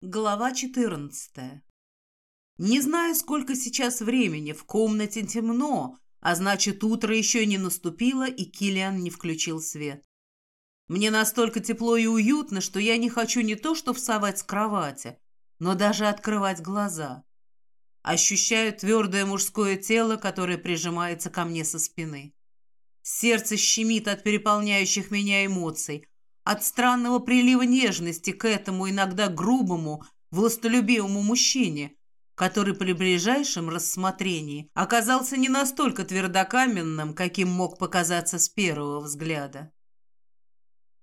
Глава 14. Не знаю, сколько сейчас времени, в комнате темно, а значит, утро еще не наступило, и Килиан не включил свет. Мне настолько тепло и уютно, что я не хочу не то что вставать с кровати, но даже открывать глаза. Ощущаю твердое мужское тело, которое прижимается ко мне со спины. Сердце щемит от переполняющих меня эмоций, от странного прилива нежности к этому иногда грубому, властолюбивому мужчине, который при ближайшем рассмотрении оказался не настолько твердокаменным, каким мог показаться с первого взгляда.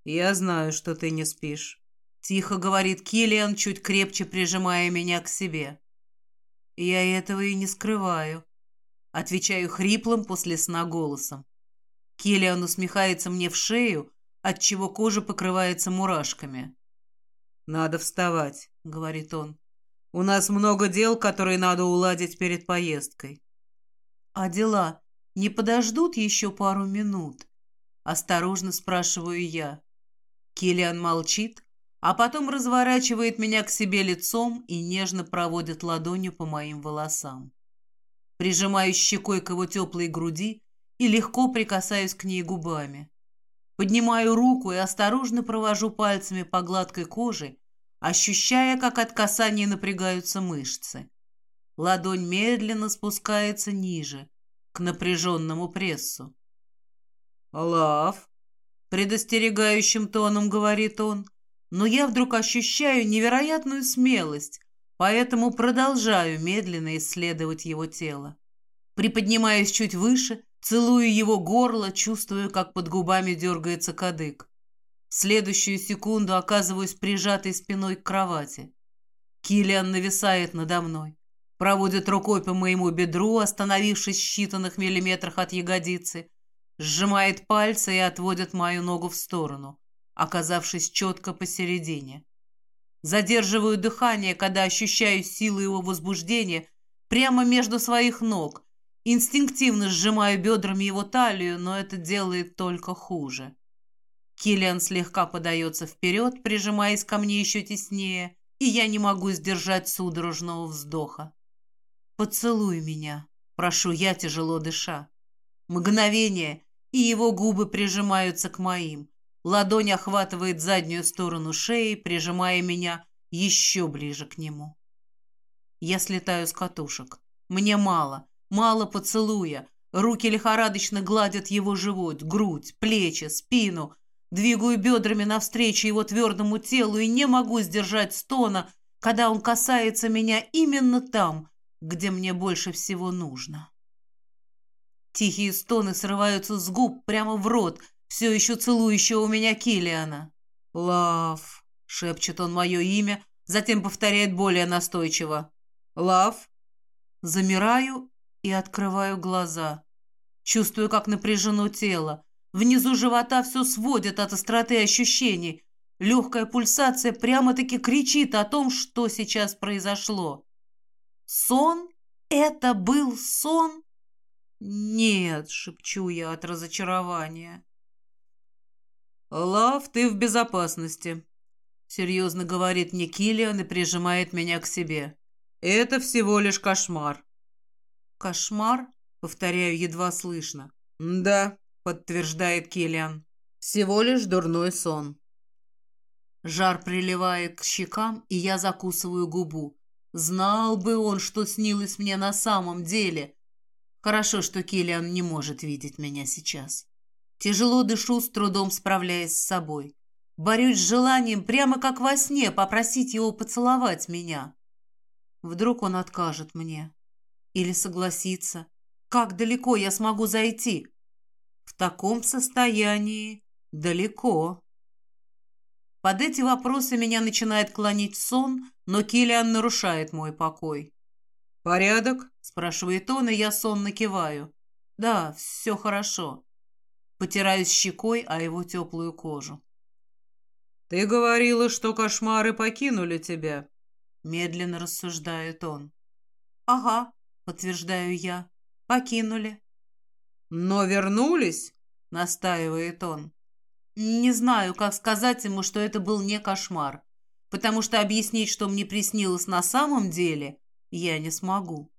«Я знаю, что ты не спишь», — тихо говорит Киллиан, чуть крепче прижимая меня к себе. «Я этого и не скрываю», — отвечаю хриплым после сна голосом. Киллиан усмехается мне в шею, отчего кожа покрывается мурашками. «Надо вставать», — говорит он. «У нас много дел, которые надо уладить перед поездкой». «А дела не подождут еще пару минут?» — осторожно спрашиваю я. Киллиан молчит, а потом разворачивает меня к себе лицом и нежно проводит ладонью по моим волосам. Прижимаюсь щекой к его теплой груди и легко прикасаюсь к ней губами. Поднимаю руку и осторожно провожу пальцами по гладкой коже, ощущая, как от касания напрягаются мышцы. Ладонь медленно спускается ниже, к напряженному прессу. «Лав», — предостерегающим тоном говорит он, но я вдруг ощущаю невероятную смелость, поэтому продолжаю медленно исследовать его тело. Приподнимаюсь чуть выше, Целую его горло, чувствую, как под губами дергается кадык. В следующую секунду оказываюсь прижатой спиной к кровати. Килиан нависает надо мной. Проводит рукой по моему бедру, остановившись в считанных миллиметрах от ягодицы. Сжимает пальцы и отводит мою ногу в сторону, оказавшись четко посередине. Задерживаю дыхание, когда ощущаю силу его возбуждения прямо между своих ног, Инстинктивно сжимаю бедрами его талию, но это делает только хуже. Киллиан слегка подается вперед, прижимаясь ко мне еще теснее, и я не могу сдержать судорожного вздоха. «Поцелуй меня», — прошу я, тяжело дыша. Мгновение, и его губы прижимаются к моим. Ладонь охватывает заднюю сторону шеи, прижимая меня еще ближе к нему. Я слетаю с катушек. Мне мало — Мало поцелуя. Руки лихорадочно гладят его живот, грудь, плечи, спину. Двигаю бедрами навстречу его твердому телу и не могу сдержать стона, когда он касается меня именно там, где мне больше всего нужно. Тихие стоны срываются с губ прямо в рот, все еще целующего у меня Килиана. «Лав», — шепчет он мое имя, затем повторяет более настойчиво. «Лав». Замираю и открываю глаза. Чувствую, как напряжено тело. Внизу живота все сводит от остроты ощущений. Легкая пульсация прямо-таки кричит о том, что сейчас произошло. Сон? Это был сон? Нет, шепчу я от разочарования. Лав, ты в безопасности, серьезно говорит мне Киллиан и прижимает меня к себе. Это всего лишь кошмар. «Кошмар?» — повторяю едва слышно. «Да», — подтверждает Киллиан. «Всего лишь дурной сон». Жар приливает к щекам, и я закусываю губу. Знал бы он, что снилось мне на самом деле. Хорошо, что Киллиан не может видеть меня сейчас. Тяжело дышу, с трудом справляясь с собой. Борюсь с желанием, прямо как во сне, попросить его поцеловать меня. Вдруг он откажет мне. Или согласиться? Как далеко я смогу зайти? В таком состоянии далеко. Под эти вопросы меня начинает клонить сон, но Килиан нарушает мой покой. «Порядок?» – спрашивает он, и я сонно киваю. «Да, все хорошо». Потираюсь щекой о его теплую кожу. «Ты говорила, что кошмары покинули тебя», – медленно рассуждает он. «Ага», подтверждаю я. Покинули. Но вернулись, настаивает он. Не знаю, как сказать ему, что это был не кошмар, потому что объяснить, что мне приснилось на самом деле, я не смогу.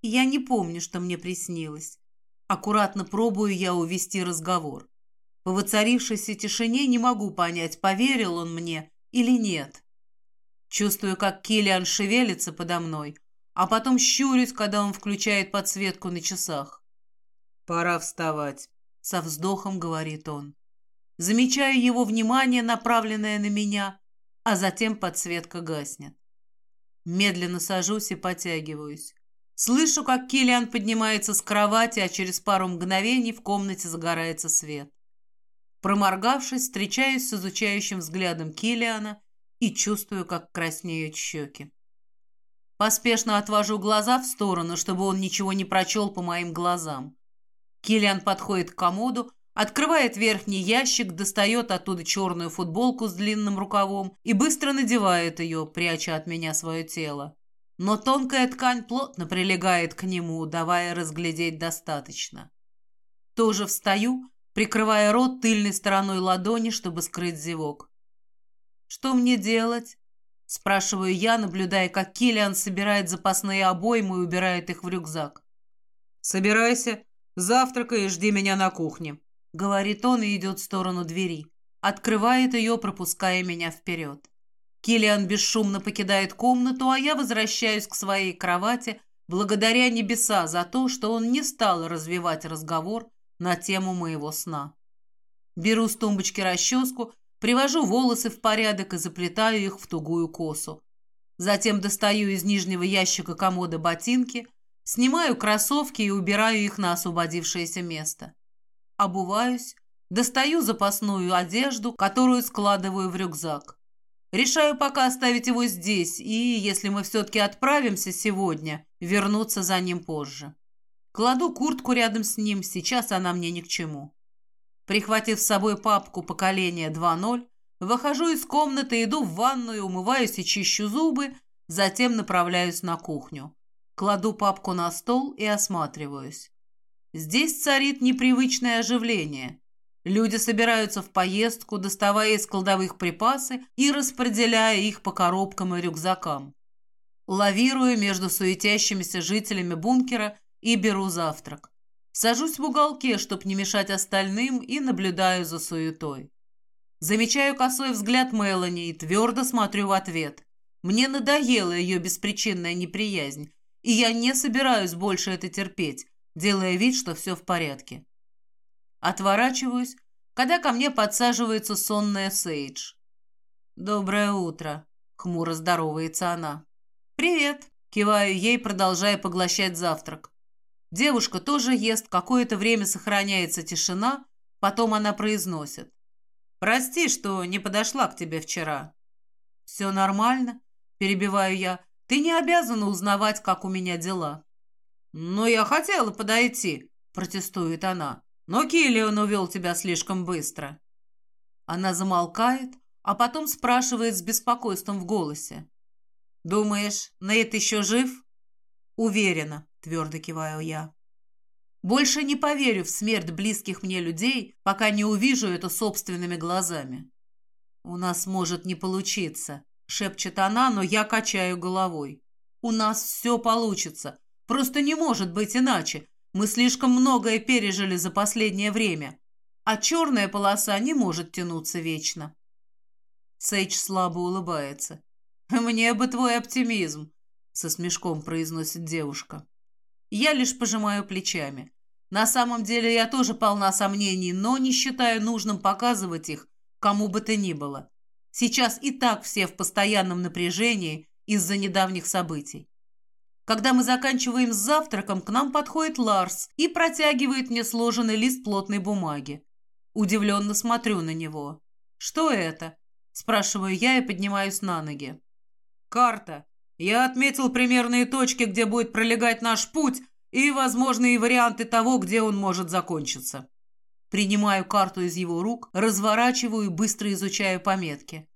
Я не помню, что мне приснилось. Аккуратно пробую я увести разговор. По воцарившейся тишине не могу понять, поверил он мне или нет. Чувствую, как Киллиан шевелится подо мной, а потом щурюсь, когда он включает подсветку на часах. «Пора вставать», — со вздохом говорит он. Замечаю его внимание, направленное на меня, а затем подсветка гаснет. Медленно сажусь и потягиваюсь. Слышу, как Киллиан поднимается с кровати, а через пару мгновений в комнате загорается свет. Проморгавшись, встречаюсь с изучающим взглядом Киллиана и чувствую, как краснеют щеки. Поспешно отвожу глаза в сторону, чтобы он ничего не прочел по моим глазам. Киллиан подходит к комоду, открывает верхний ящик, достает оттуда черную футболку с длинным рукавом и быстро надевает ее, пряча от меня свое тело. Но тонкая ткань плотно прилегает к нему, давая разглядеть достаточно. Тоже встаю, прикрывая рот тыльной стороной ладони, чтобы скрыть зевок. «Что мне делать?» – спрашиваю я, наблюдая, как Киллиан собирает запасные обоймы и убирает их в рюкзак. «Собирайся, завтракай и жди меня на кухне», — говорит он и идет в сторону двери. Открывает ее, пропуская меня вперед. Киллиан бесшумно покидает комнату, а я возвращаюсь к своей кровати, благодаря небеса за то, что он не стал развивать разговор на тему моего сна. Беру с тумбочки расческу, привожу волосы в порядок и заплетаю их в тугую косу. Затем достаю из нижнего ящика комода ботинки, снимаю кроссовки и убираю их на освободившееся место обуваюсь, достаю запасную одежду, которую складываю в рюкзак. Решаю пока оставить его здесь и, если мы все-таки отправимся сегодня, вернуться за ним позже. Кладу куртку рядом с ним, сейчас она мне ни к чему. Прихватив с собой папку поколения 2.0, выхожу из комнаты, иду в ванную, умываюсь и чищу зубы, затем направляюсь на кухню. Кладу папку на стол и осматриваюсь. Здесь царит непривычное оживление. Люди собираются в поездку, доставая из кладовых припасы и распределяя их по коробкам и рюкзакам. Лавирую между суетящимися жителями бункера и беру завтрак. Сажусь в уголке, чтобы не мешать остальным, и наблюдаю за суетой. Замечаю косой взгляд Мелани и твердо смотрю в ответ. Мне надоела ее беспричинная неприязнь, и я не собираюсь больше это терпеть, делая вид, что все в порядке. Отворачиваюсь, когда ко мне подсаживается сонная Сейдж. «Доброе утро», — хмуро здоровается она. «Привет», — киваю ей, продолжая поглощать завтрак. Девушка тоже ест, какое-то время сохраняется тишина, потом она произносит. «Прости, что не подошла к тебе вчера». «Все нормально», — перебиваю я. «Ты не обязана узнавать, как у меня дела». «Но я хотела подойти», — протестует она. «Но Киллиан увел тебя слишком быстро». Она замолкает, а потом спрашивает с беспокойством в голосе. «Думаешь, Нейт еще жив?» «Уверена», — твердо киваю я. «Больше не поверю в смерть близких мне людей, пока не увижу это собственными глазами». «У нас может не получиться», — шепчет она, но я качаю головой. «У нас все получится. Просто не может быть иначе. Мы слишком многое пережили за последнее время. А черная полоса не может тянуться вечно. Сейдж слабо улыбается. «Мне бы твой оптимизм», — со смешком произносит девушка. Я лишь пожимаю плечами. На самом деле я тоже полна сомнений, но не считаю нужным показывать их кому бы то ни было. Сейчас и так все в постоянном напряжении из-за недавних событий. Когда мы заканчиваем с завтраком, к нам подходит Ларс и протягивает мне сложенный лист плотной бумаги. Удивленно смотрю на него. «Что это?» – спрашиваю я и поднимаюсь на ноги. «Карта. Я отметил примерные точки, где будет пролегать наш путь, и возможные варианты того, где он может закончиться». Принимаю карту из его рук, разворачиваю и быстро изучаю пометки.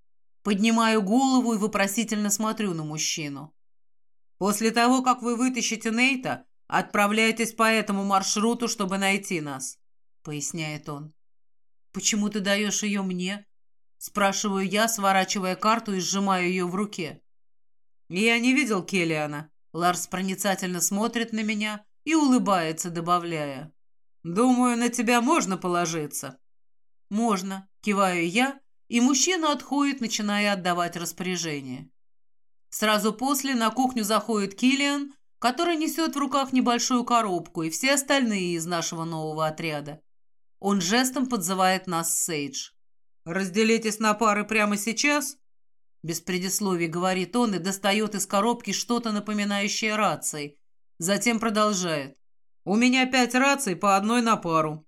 Поднимаю голову и вопросительно смотрю на мужчину. После того, как вы вытащите Нейта, отправляйтесь по этому маршруту, чтобы найти нас», — поясняет он. «Почему ты даешь ее мне?» Спрашиваю я, сворачивая карту и сжимаю ее в руке. «Я не видел Келлиана». Ларс проницательно смотрит на меня и улыбается, добавляя. «Думаю, на тебя можно положиться». «Можно», — киваю я, и мужчина отходит, начиная отдавать распоряжение. Сразу после на кухню заходит Киллиан, который несет в руках небольшую коробку, и все остальные из нашего нового отряда. Он жестом подзывает нас Сейдж. «Разделитесь на пары прямо сейчас?» Без предисловий говорит он и достает из коробки что-то напоминающее рации. Затем продолжает. «У меня пять раций по одной на пару.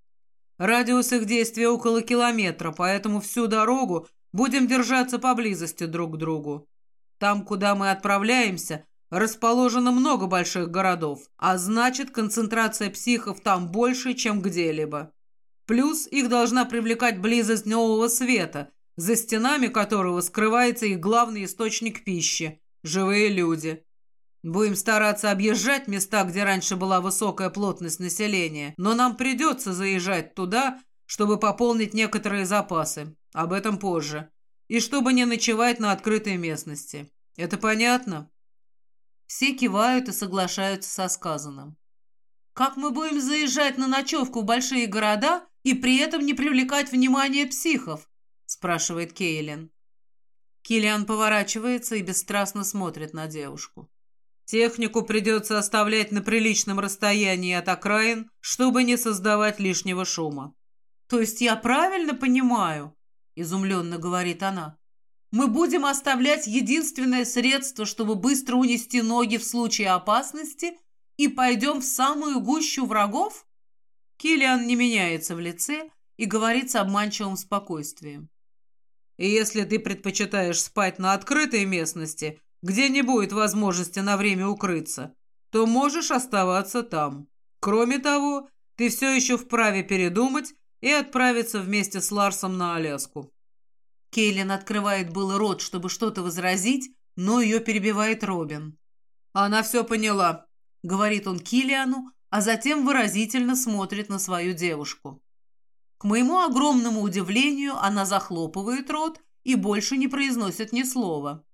Радиус их действия около километра, поэтому всю дорогу будем держаться поблизости друг к другу. Там, куда мы отправляемся, расположено много больших городов, а значит, концентрация психов там больше, чем где-либо. Плюс их должна привлекать близость нового света, за стенами которого скрывается их главный источник пищи – живые люди. Будем стараться объезжать места, где раньше была высокая плотность населения, но нам придется заезжать туда, чтобы пополнить некоторые запасы. Об этом позже. И чтобы не ночевать на открытой местности. Это понятно? Все кивают и соглашаются со сказанным. Как мы будем заезжать на ночевку в большие города и при этом не привлекать внимание психов? Спрашивает Кейлин. Киллиан поворачивается и бесстрастно смотрит на девушку. Технику придется оставлять на приличном расстоянии от окраин, чтобы не создавать лишнего шума. То есть я правильно понимаю? Изумленно говорит она. Мы будем оставлять единственное средство, чтобы быстро унести ноги в случае опасности, и пойдем в самую гущу врагов? Килиан не меняется в лице и говорит с обманчивым спокойствием. И если ты предпочитаешь спать на открытой местности, где не будет возможности на время укрыться, то можешь оставаться там. Кроме того, ты все еще вправе передумать и отправиться вместе с Ларсом на Аляску. Кейлин открывает было рот, чтобы что-то возразить, но ее перебивает Робин. «Она все поняла», — говорит он Килиану, а затем выразительно смотрит на свою девушку. К моему огромному удивлению, она захлопывает рот и больше не произносит ни слова.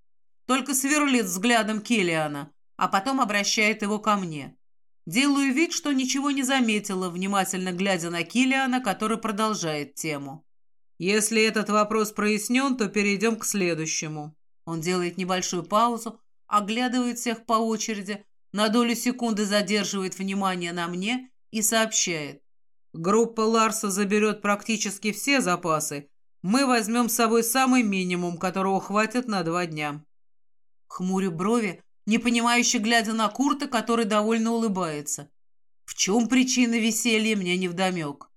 Только сверлит взглядом Килиана, а потом обращает его ко мне. Делаю вид, что ничего не заметила, внимательно глядя на Килиана, который продолжает тему. Если этот вопрос прояснен, то перейдем к следующему. Он делает небольшую паузу, оглядывает всех по очереди, на долю секунды задерживает внимание на мне и сообщает. Группа Ларса заберет практически все запасы. Мы возьмем с собой самый минимум, которого хватит на два дня. Хмурю брови, непонимающе глядя на Курта, который довольно улыбается. В чем причина веселья, мне невдомек.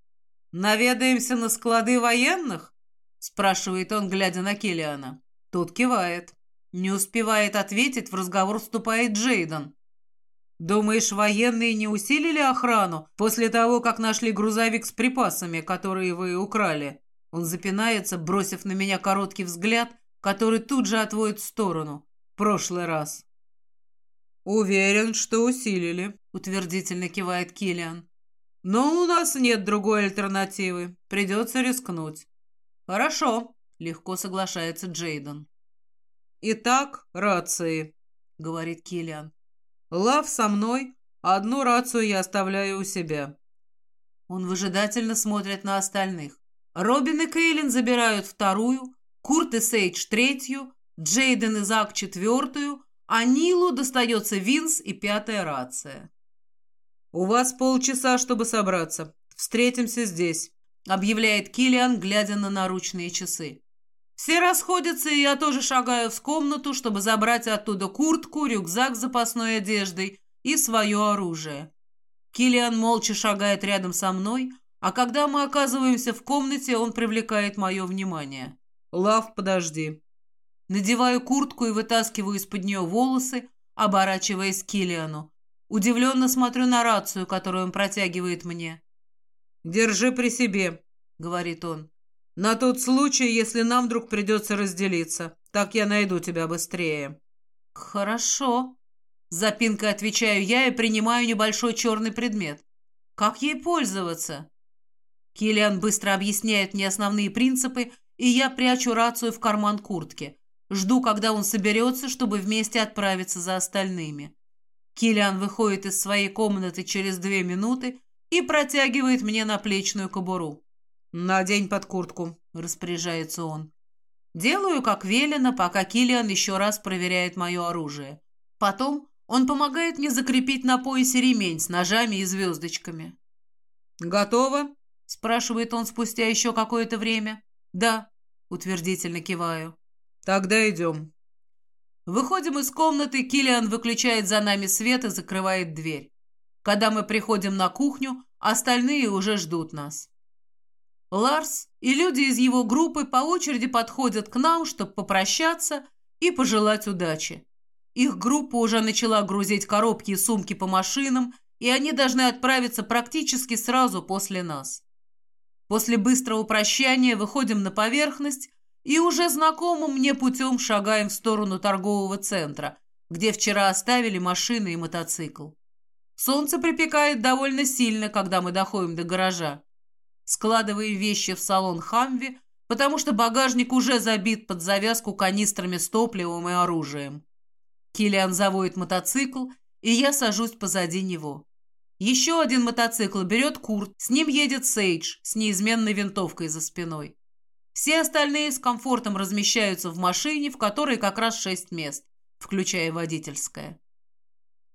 «Наведаемся на склады военных?» — спрашивает он, глядя на Келлиана. Тот кивает. Не успевает ответить, в разговор вступает Джейден. «Думаешь, военные не усилили охрану после того, как нашли грузовик с припасами, которые вы украли?» Он запинается, бросив на меня короткий взгляд, который тут же отводит в сторону. «Прошлый раз». «Уверен, что усилили», — утвердительно кивает Киллиан. «Но у нас нет другой альтернативы. Придется рискнуть». «Хорошо», — легко соглашается Джейден. «Итак, рации», — говорит Киллиан. «Лав со мной, одну рацию я оставляю у себя». Он выжидательно смотрит на остальных. Робин и Кейлин забирают вторую, Курт и Сейдж третью, Джейден и Зак четвертую, а Нилу достается Винс и пятая рация. «У вас полчаса, чтобы собраться. Встретимся здесь», — объявляет Килиан, глядя на наручные часы. Все расходятся, и я тоже шагаю в комнату, чтобы забрать оттуда куртку, рюкзак с запасной одеждой и свое оружие. Килиан молча шагает рядом со мной, а когда мы оказываемся в комнате, он привлекает мое внимание. «Лав, подожди». Надеваю куртку и вытаскиваю из-под нее волосы, оборачиваясь к Килиану. Удивленно смотрю на рацию, которую он протягивает мне. «Держи при себе», — говорит он. «На тот случай, если нам вдруг придется разделиться. Так я найду тебя быстрее». «Хорошо», — запинкой отвечаю я и принимаю небольшой черный предмет. «Как ей пользоваться?» Киллиан быстро объясняет мне основные принципы, и я прячу рацию в карман куртки. Жду, когда он соберется, чтобы вместе отправиться за остальными. Килиан выходит из своей комнаты через две минуты и протягивает мне наплечную кобуру. «Надень под куртку», — распоряжается он. Делаю, как велено, пока Килиан еще раз проверяет мое оружие. Потом он помогает мне закрепить на поясе ремень с ножами и звездочками. «Готово?» — спрашивает он спустя еще какое-то время. «Да», — утвердительно киваю. «Тогда идем». Выходим из комнаты, Килиан выключает за нами свет и закрывает дверь. Когда мы приходим на кухню, остальные уже ждут нас. Ларс и люди из его группы по очереди подходят к нам, чтобы попрощаться и пожелать удачи. Их группа уже начала грузить коробки и сумки по машинам, и они должны отправиться практически сразу после нас. После быстрого прощания выходим на поверхность и уже знакомым мне путем шагаем в сторону торгового центра, где вчера оставили машины и мотоцикл. Солнце припекает довольно сильно, когда мы доходим до гаража. Складываем вещи в салон «Хамви», потому что багажник уже забит под завязку канистрами с топливом и оружием. Киллиан заводит мотоцикл, и я сажусь позади него. Еще один мотоцикл берет Курт, с ним едет Сейдж с неизменной винтовкой за спиной. Все остальные с комфортом размещаются в машине, в которой как раз шесть мест, включая водительское.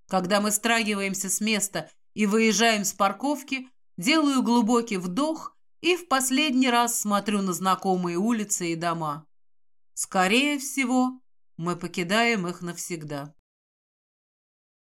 Когда мы страгиваемся с места и выезжаем с парковки, делаю глубокий вдох и в последний раз смотрю на знакомые улицы и дома. Скорее всего, мы покидаем их навсегда.